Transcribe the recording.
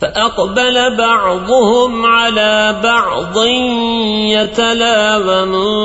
فأقبل بعضهم على بعض يتلاومون.